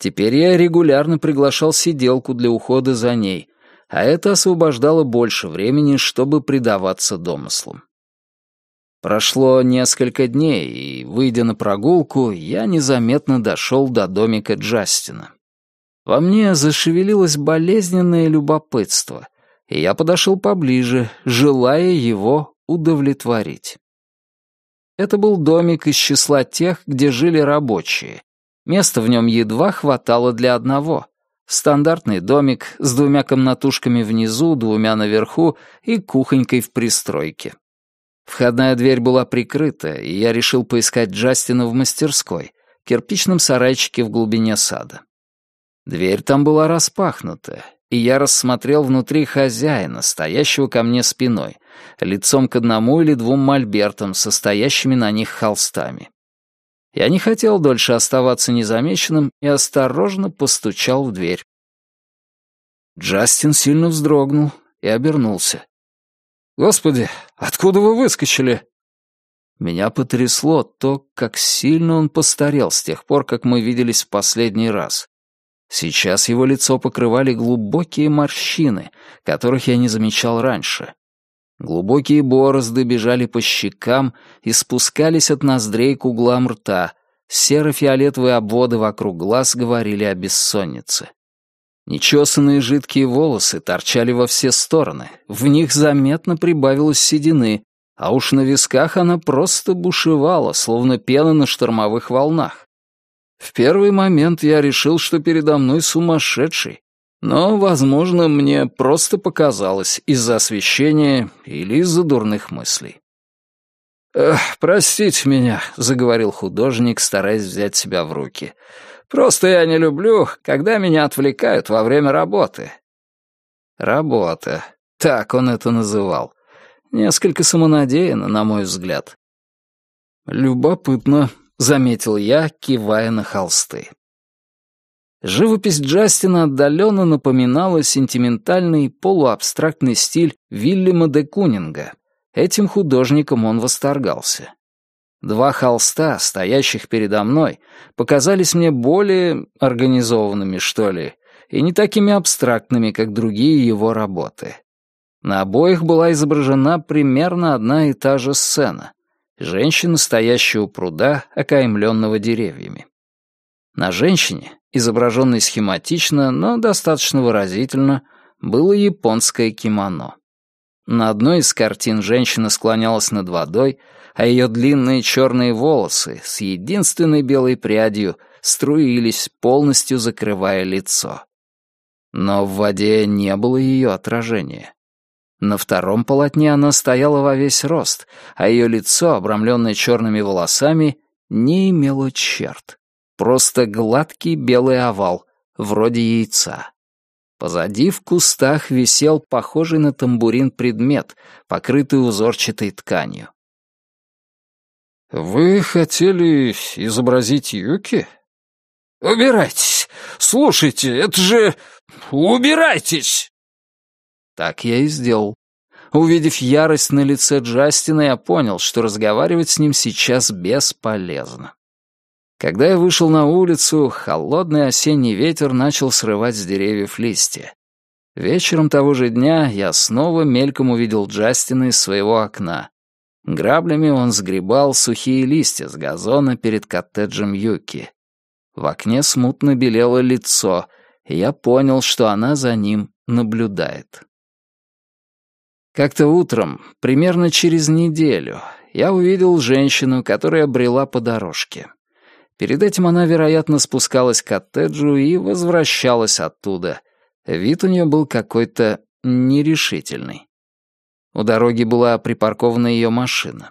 Теперь я регулярно приглашал сиделку для ухода за ней, а это освобождало больше времени, чтобы предаваться домыслам. Прошло несколько дней, и, выйдя на прогулку, я незаметно дошел до домика Джастина. Во мне зашевелилось болезненное любопытство, и я подошел поближе, желая его удовлетворить. Это был домик из числа тех, где жили рабочие. Места в нем едва хватало для одного. Стандартный домик с двумя комнатушками внизу, двумя наверху и кухонькой в пристройке. Входная дверь была прикрыта, и я решил поискать Джастина в мастерской, кирпичном сарайчике в глубине сада. Дверь там была распахнута, и я рассмотрел внутри хозяина, стоящего ко мне спиной, лицом к одному или двум мольбертам, состоящими на них холстами. Я не хотел дольше оставаться незамеченным и осторожно постучал в дверь. Джастин сильно вздрогнул и обернулся. «Господи, откуда вы выскочили?» Меня потрясло то, как сильно он постарел с тех пор, как мы виделись в последний раз. Сейчас его лицо покрывали глубокие морщины, которых я не замечал раньше. Глубокие борозды бежали по щекам и спускались от ноздрей к углам рта. Серо-фиолетовые обводы вокруг глаз говорили о бессоннице. Нечесанные жидкие волосы торчали во все стороны, в них заметно прибавилось седины, а уж на висках она просто бушевала, словно пена на штормовых волнах. В первый момент я решил, что передо мной сумасшедший, но, возможно, мне просто показалось из-за освещения или из-за дурных мыслей. «Эх, простите меня», — заговорил художник, стараясь взять себя в руки. «Просто я не люблю, когда меня отвлекают во время работы». «Работа», — так он это называл. Несколько самонадеянно, на мой взгляд. «Любопытно», — заметил я, кивая на холсты. Живопись Джастина отдаленно напоминала сентиментальный полуабстрактный стиль Вильяма де Кунинга. Этим художником он восторгался. Два холста, стоящих передо мной, показались мне более организованными, что ли, и не такими абстрактными, как другие его работы. На обоих была изображена примерно одна и та же сцена. Женщина, стоящая у пруда, окаймленного деревьями. На женщине, изображенной схематично, но достаточно выразительно, было японское кимоно. На одной из картин женщина склонялась над водой, а ее длинные черные волосы с единственной белой прядью струились, полностью закрывая лицо. Но в воде не было ее отражения. На втором полотне она стояла во весь рост, а ее лицо, обрамленное черными волосами, не имело черт. Просто гладкий белый овал, вроде яйца. Позади в кустах висел похожий на тамбурин предмет, покрытый узорчатой тканью. «Вы хотели изобразить Юки?» «Убирайтесь! Слушайте, это же... Убирайтесь!» Так я и сделал. Увидев ярость на лице Джастина, я понял, что разговаривать с ним сейчас бесполезно. Когда я вышел на улицу, холодный осенний ветер начал срывать с деревьев листья. Вечером того же дня я снова мельком увидел Джастина из своего окна. Граблями он сгребал сухие листья с газона перед коттеджем Юки. В окне смутно белело лицо, и я понял, что она за ним наблюдает. Как-то утром, примерно через неделю, я увидел женщину, которая брела по дорожке. Перед этим она, вероятно, спускалась к коттеджу и возвращалась оттуда. Вид у нее был какой-то нерешительный. У дороги была припаркована ее машина.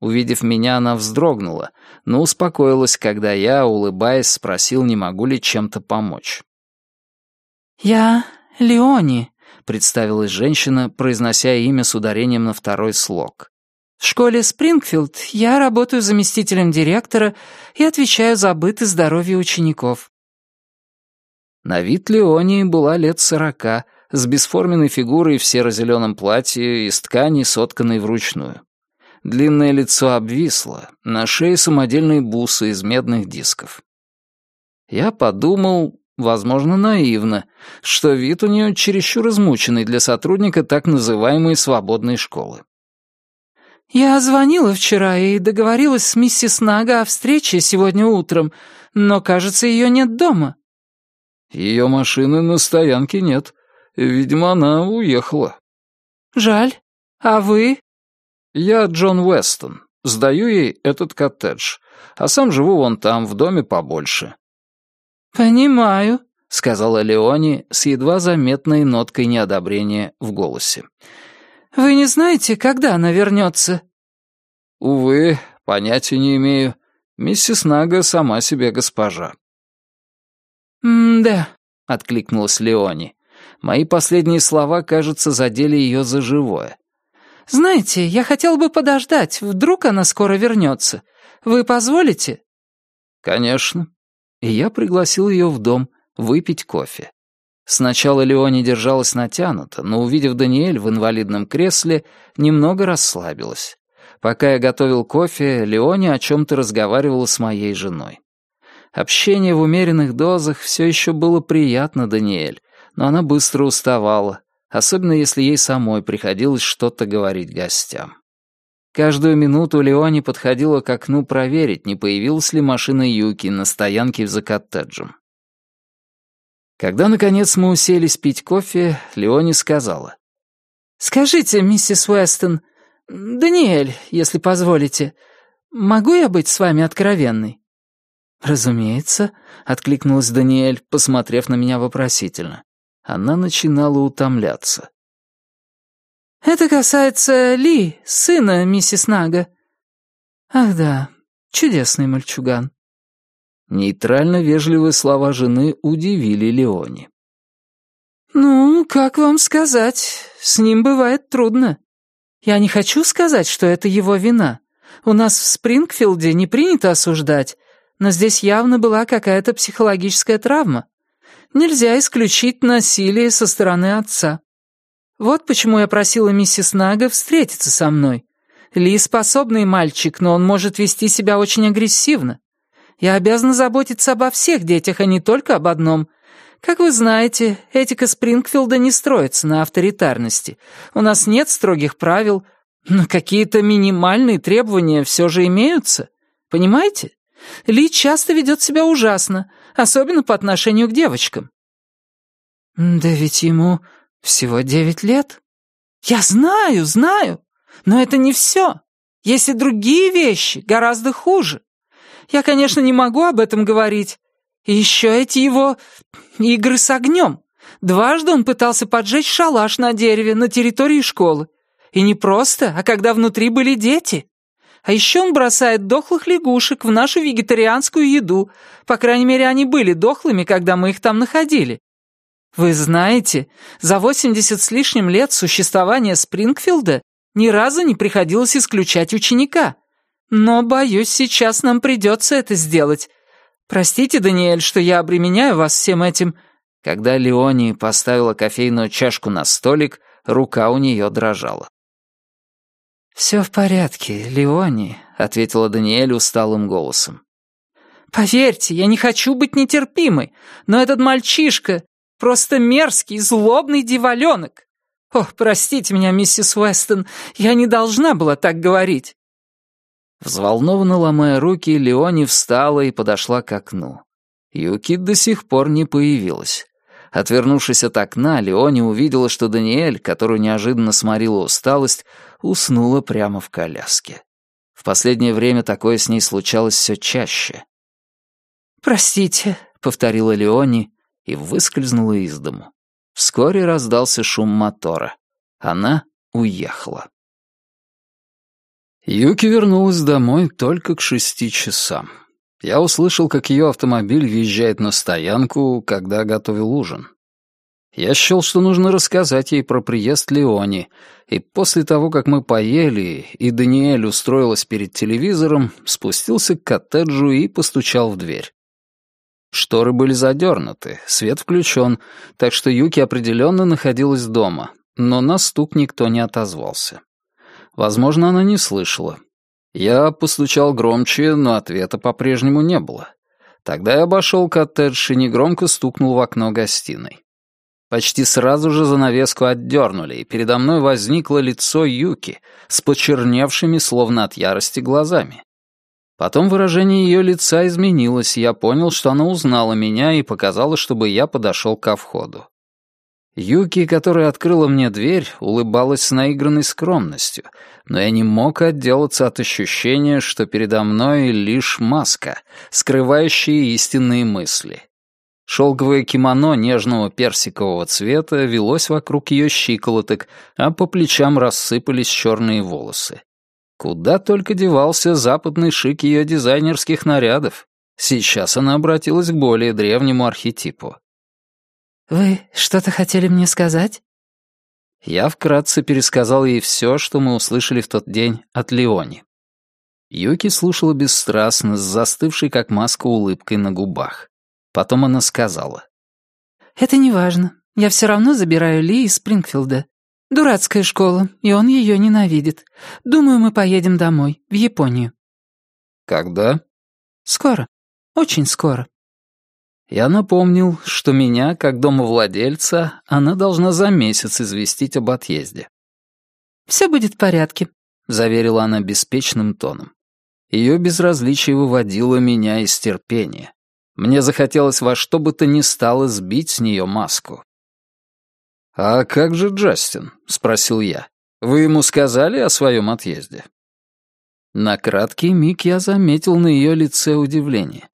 Увидев меня, она вздрогнула, но успокоилась, когда я, улыбаясь, спросил, не могу ли чем-то помочь. «Я Леони», — представилась женщина, произнося имя с ударением на второй слог. «В школе Спрингфилд я работаю заместителем директора и отвечаю за быт и здоровье учеников». На вид Леонии была лет сорока, с бесформенной фигурой в серо-зеленом платье из ткани, сотканной вручную. Длинное лицо обвисло, на шее самодельные бусы из медных дисков. Я подумал, возможно, наивно, что вид у нее чересчур измученный для сотрудника так называемой свободной школы. «Я звонила вчера и договорилась с миссис Нага о встрече сегодня утром, но, кажется, ее нет дома». Ее машины на стоянке нет. Видимо, она уехала. Жаль. А вы? Я Джон Уэстон. Сдаю ей этот коттедж. А сам живу вон там, в доме побольше. Понимаю, сказала Леони с едва заметной ноткой неодобрения в голосе. Вы не знаете, когда она вернется? Увы, понятия не имею. Миссис Нага сама себе госпожа. «М-да», — откликнулась Леони. Мои последние слова, кажется, задели ее за живое. «Знаете, я хотел бы подождать, вдруг она скоро вернется. Вы позволите?» «Конечно». И я пригласил ее в дом выпить кофе. Сначала Леони держалась натянуто, но, увидев Даниэль в инвалидном кресле, немного расслабилась. Пока я готовил кофе, Леони о чем-то разговаривала с моей женой. Общение в умеренных дозах все еще было приятно Даниэль, но она быстро уставала, особенно если ей самой приходилось что-то говорить гостям. Каждую минуту Леони подходила к окну проверить, не появилась ли машина Юки на стоянке за коттеджем. Когда, наконец, мы уселись пить кофе, Леони сказала. «Скажите, миссис Уэстон, Даниэль, если позволите, могу я быть с вами откровенной?» «Разумеется», — откликнулась Даниэль, посмотрев на меня вопросительно. Она начинала утомляться. «Это касается Ли, сына миссис Нага». «Ах да, чудесный мальчуган». Нейтрально вежливые слова жены удивили Леони. «Ну, как вам сказать, с ним бывает трудно. Я не хочу сказать, что это его вина. У нас в Спрингфилде не принято осуждать, но здесь явно была какая-то психологическая травма. Нельзя исключить насилие со стороны отца. Вот почему я просила миссис Нага встретиться со мной. Ли способный мальчик, но он может вести себя очень агрессивно. Я обязана заботиться обо всех детях, а не только об одном. Как вы знаете, этика Спрингфилда не строится на авторитарности. У нас нет строгих правил, но какие-то минимальные требования все же имеются. Понимаете? Ли часто ведет себя ужасно, особенно по отношению к девочкам». «Да ведь ему всего девять лет». «Я знаю, знаю, но это не все. Есть и другие вещи, гораздо хуже. Я, конечно, не могу об этом говорить. И еще эти его игры с огнем. Дважды он пытался поджечь шалаш на дереве на территории школы. И не просто, а когда внутри были дети. А еще он бросает дохлых лягушек в нашу вегетарианскую еду. По крайней мере, они были дохлыми, когда мы их там находили. Вы знаете, за 80 с лишним лет существования Спрингфилда ни разу не приходилось исключать ученика. Но, боюсь, сейчас нам придется это сделать. Простите, Даниэль, что я обременяю вас всем этим». Когда Леони поставила кофейную чашку на столик, рука у нее дрожала. «Все в порядке, Леони», — ответила Даниэль усталым голосом. «Поверьте, я не хочу быть нетерпимой, но этот мальчишка просто мерзкий, злобный диваленок. Ох, простите меня, миссис Уэстон, я не должна была так говорить». Взволнованно ломая руки, Леони встала и подошла к окну. Юки до сих пор не появилась. Отвернувшись от окна, Леони увидела, что Даниэль, которую неожиданно сморила усталость, уснула прямо в коляске. В последнее время такое с ней случалось все чаще. «Простите», — повторила Леони и выскользнула из дому. Вскоре раздался шум мотора. Она уехала. Юки вернулась домой только к шести часам. Я услышал, как ее автомобиль въезжает на стоянку, когда готовил ужин. Я счел, что нужно рассказать ей про приезд Леони, и после того, как мы поели, и Даниэль устроилась перед телевизором, спустился к коттеджу и постучал в дверь. Шторы были задернуты, свет включен, так что Юки определенно находилась дома, но на стук никто не отозвался. Возможно, она не слышала. Я постучал громче, но ответа по-прежнему не было. Тогда я обошел коттедж и негромко стукнул в окно гостиной. Почти сразу же занавеску отдернули, и передо мной возникло лицо Юки с почерневшими, словно от ярости, глазами. Потом выражение ее лица изменилось, и я понял, что она узнала меня и показала, чтобы я подошел ко входу. Юки, которая открыла мне дверь, улыбалась с наигранной скромностью, но я не мог отделаться от ощущения, что передо мной лишь маска, скрывающая истинные мысли. Шелковое кимоно нежного персикового цвета велось вокруг ее щиколоток, а по плечам рассыпались черные волосы. Куда только девался западный шик ее дизайнерских нарядов. Сейчас она обратилась к более древнему архетипу. «Вы что-то хотели мне сказать?» Я вкратце пересказал ей все, что мы услышали в тот день от Леони. Юки слушала бесстрастно, с застывшей как маска улыбкой на губах. Потом она сказала. «Это не важно. Я все равно забираю Ли из Спрингфилда. Дурацкая школа, и он ее ненавидит. Думаю, мы поедем домой, в Японию». «Когда?» «Скоро. Очень скоро». Я напомнил, что меня, как домовладельца, она должна за месяц известить об отъезде. «Все будет в порядке», — заверила она беспечным тоном. Ее безразличие выводило меня из терпения. Мне захотелось во что бы то ни стало сбить с нее маску. «А как же Джастин?» — спросил я. «Вы ему сказали о своем отъезде?» На краткий миг я заметил на ее лице удивление.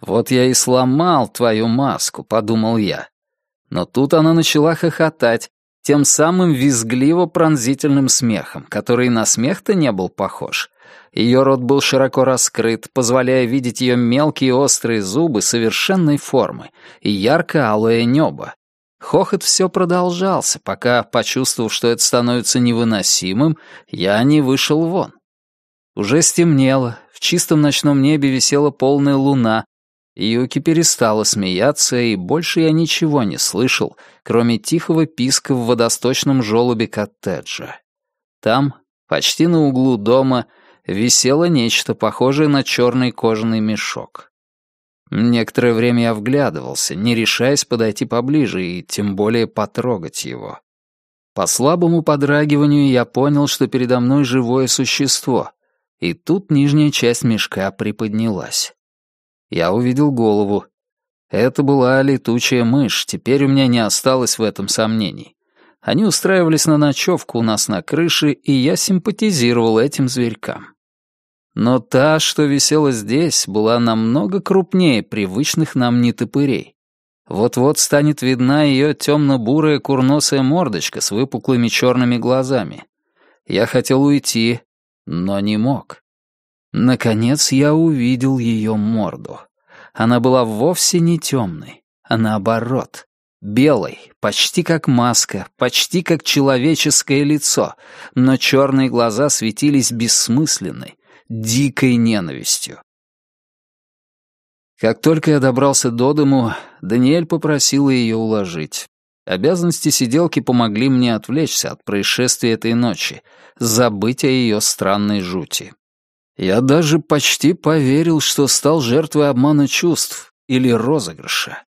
«Вот я и сломал твою маску», — подумал я. Но тут она начала хохотать, тем самым визгливо-пронзительным смехом, который на смех-то не был похож. Ее рот был широко раскрыт, позволяя видеть ее мелкие острые зубы совершенной формы и ярко-алое небо. Хохот все продолжался, пока, почувствовав, что это становится невыносимым, я не вышел вон. Уже стемнело, в чистом ночном небе висела полная луна, Юки перестала смеяться, и больше я ничего не слышал, кроме тихого писка в водосточном желобе коттеджа. Там, почти на углу дома, висело нечто похожее на черный кожаный мешок. Некоторое время я вглядывался, не решаясь подойти поближе и тем более потрогать его. По слабому подрагиванию я понял, что передо мной живое существо, и тут нижняя часть мешка приподнялась. Я увидел голову. Это была летучая мышь, теперь у меня не осталось в этом сомнений. Они устраивались на ночевку у нас на крыше, и я симпатизировал этим зверькам. Но та, что висела здесь, была намного крупнее привычных нам нетопырей. Вот-вот станет видна ее темно-бурая курносая мордочка с выпуклыми черными глазами. Я хотел уйти, но не мог. Наконец я увидел ее морду. Она была вовсе не темной, а наоборот, белой, почти как маска, почти как человеческое лицо, но черные глаза светились бессмысленной, дикой ненавистью. Как только я добрался до дому, Даниэль попросила ее уложить. Обязанности сиделки помогли мне отвлечься от происшествия этой ночи, забыть о ее странной жути. Я даже почти поверил, что стал жертвой обмана чувств или розыгрыша.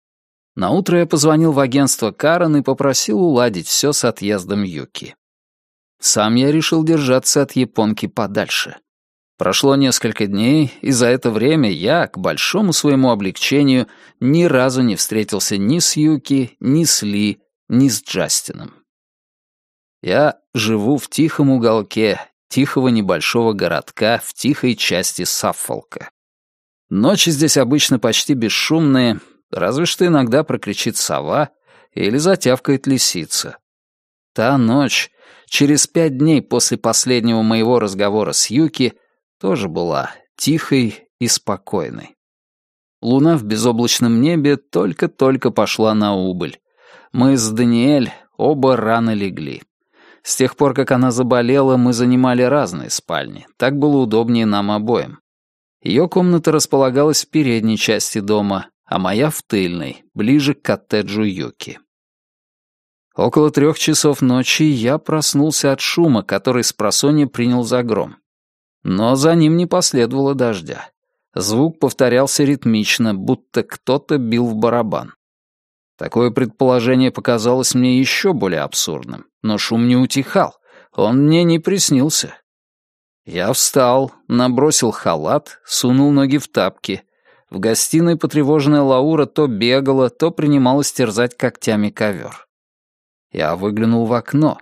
Наутро я позвонил в агентство Карен и попросил уладить все с отъездом Юки. Сам я решил держаться от японки подальше. Прошло несколько дней, и за это время я, к большому своему облегчению, ни разу не встретился ни с Юки, ни с Ли, ни с Джастином. Я живу в тихом уголке тихого небольшого городка в тихой части Саффолка. Ночи здесь обычно почти бесшумные, разве что иногда прокричит сова или затявкает лисица. Та ночь, через пять дней после последнего моего разговора с Юки, тоже была тихой и спокойной. Луна в безоблачном небе только-только пошла на убыль. Мы с Даниэль оба рано легли. С тех пор, как она заболела, мы занимали разные спальни. Так было удобнее нам обоим. Ее комната располагалась в передней части дома, а моя в тыльной, ближе к коттеджу Юки. Около трех часов ночи я проснулся от шума, который с просонья принял за гром. Но за ним не последовало дождя. Звук повторялся ритмично, будто кто-то бил в барабан. Такое предположение показалось мне еще более абсурдным, но шум не утихал, он мне не приснился. Я встал, набросил халат, сунул ноги в тапки. В гостиной потревоженная Лаура то бегала, то принималась терзать когтями ковер. Я выглянул в окно.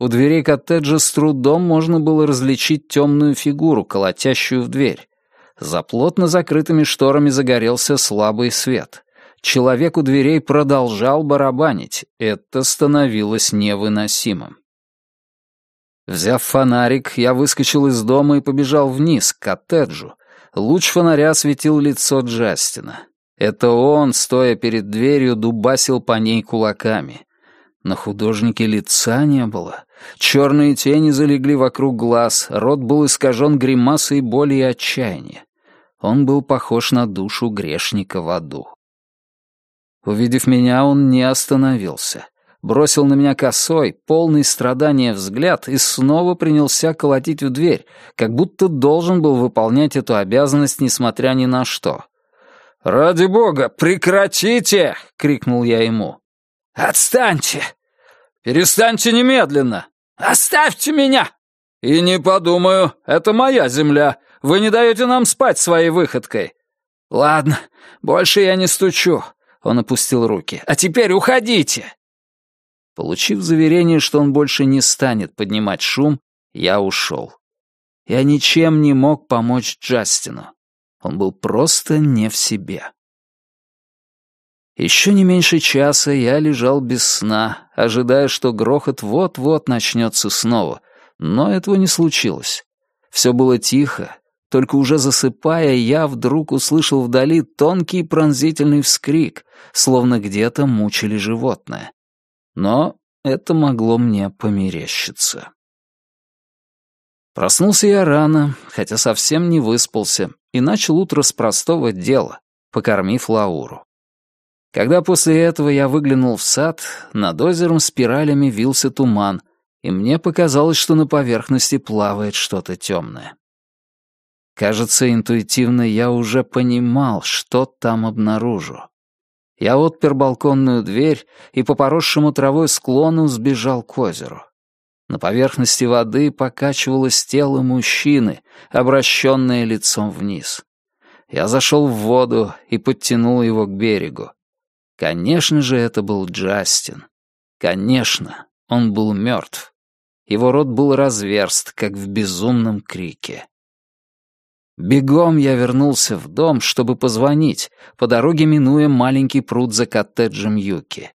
У дверей коттеджа с трудом можно было различить темную фигуру, колотящую в дверь. За плотно закрытыми шторами загорелся слабый свет. Человек у дверей продолжал барабанить. Это становилось невыносимым. Взяв фонарик, я выскочил из дома и побежал вниз, к коттеджу. Луч фонаря осветил лицо Джастина. Это он, стоя перед дверью, дубасил по ней кулаками. На художнике лица не было. Черные тени залегли вокруг глаз, рот был искажен гримасой боли и отчаяния. Он был похож на душу грешника в аду. Увидев меня, он не остановился. Бросил на меня косой, полный страдания взгляд и снова принялся колотить в дверь, как будто должен был выполнять эту обязанность, несмотря ни на что. «Ради бога, прекратите!» — крикнул я ему. «Отстаньте! Перестаньте немедленно! Оставьте меня!» «И не подумаю, это моя земля. Вы не даете нам спать своей выходкой». «Ладно, больше я не стучу», — он опустил руки. «А теперь уходите!» Получив заверение, что он больше не станет поднимать шум, я ушел. Я ничем не мог помочь Джастину. Он был просто не в себе. Еще не меньше часа я лежал без сна, ожидая, что грохот вот-вот начнется снова, но этого не случилось. Все было тихо, только уже засыпая, я вдруг услышал вдали тонкий пронзительный вскрик, словно где-то мучили животное. Но это могло мне померещиться. Проснулся я рано, хотя совсем не выспался, и начал утро с простого дела, покормив Лауру. Когда после этого я выглянул в сад, над озером спиралями вился туман, и мне показалось, что на поверхности плавает что-то темное. Кажется, интуитивно я уже понимал, что там обнаружу. Я отпер балконную дверь и по поросшему травой склону сбежал к озеру. На поверхности воды покачивалось тело мужчины, обращенное лицом вниз. Я зашел в воду и подтянул его к берегу. Конечно же, это был Джастин. Конечно, он был мертв. Его рот был разверст, как в безумном крике. Бегом я вернулся в дом, чтобы позвонить, по дороге минуя маленький пруд за коттеджем Юки.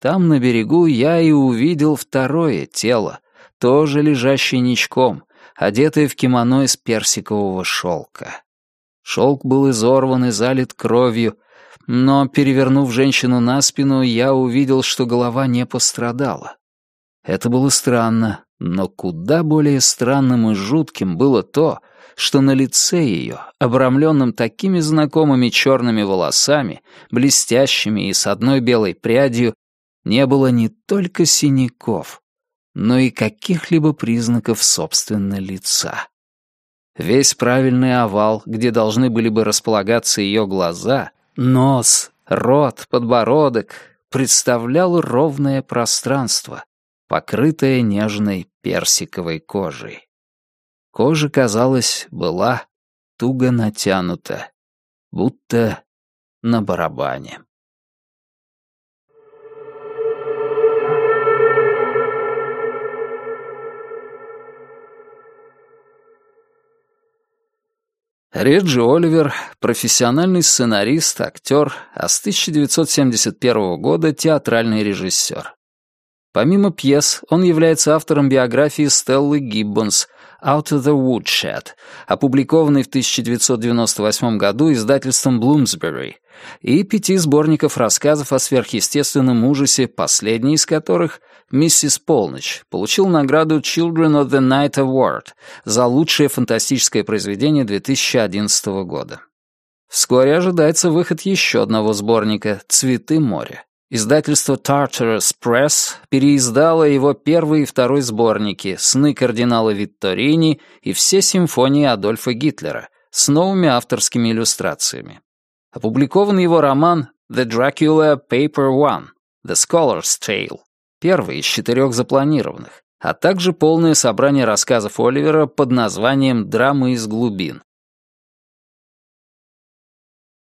Там, на берегу, я и увидел второе тело, тоже лежащее ничком, одетое в кимоно из персикового шелка. Шелк был изорван и залит кровью, но, перевернув женщину на спину, я увидел, что голова не пострадала. Это было странно, но куда более странным и жутким было то, что на лице ее, обрамленном такими знакомыми черными волосами, блестящими и с одной белой прядью, не было не только синяков, но и каких-либо признаков собственного лица. Весь правильный овал, где должны были бы располагаться ее глаза, Нос, рот, подбородок представлял ровное пространство, покрытое нежной персиковой кожей. Кожа, казалось, была туго натянута, будто на барабане. Реджи Оливер — профессиональный сценарист, актер, а с 1971 года театральный режиссер. Помимо пьес, он является автором биографии Стеллы Гиббонс «Out of the Woodshed», опубликованной в 1998 году издательством Bloomsbury, и пяти сборников рассказов о сверхъестественном ужасе, последний из которых «Миссис Полночь» получил награду Children of the Night Award за лучшее фантастическое произведение 2011 года. Вскоре ожидается выход еще одного сборника «Цветы моря». Издательство Tartarus Press переиздало его первый и второй сборники «Сны кардинала Витторини» и все симфонии Адольфа Гитлера с новыми авторскими иллюстрациями. Опубликован его роман «The Dracula Paper One» «The Scholar's Tale», первый из четырех запланированных, а также полное собрание рассказов Оливера под названием «Драмы из глубин».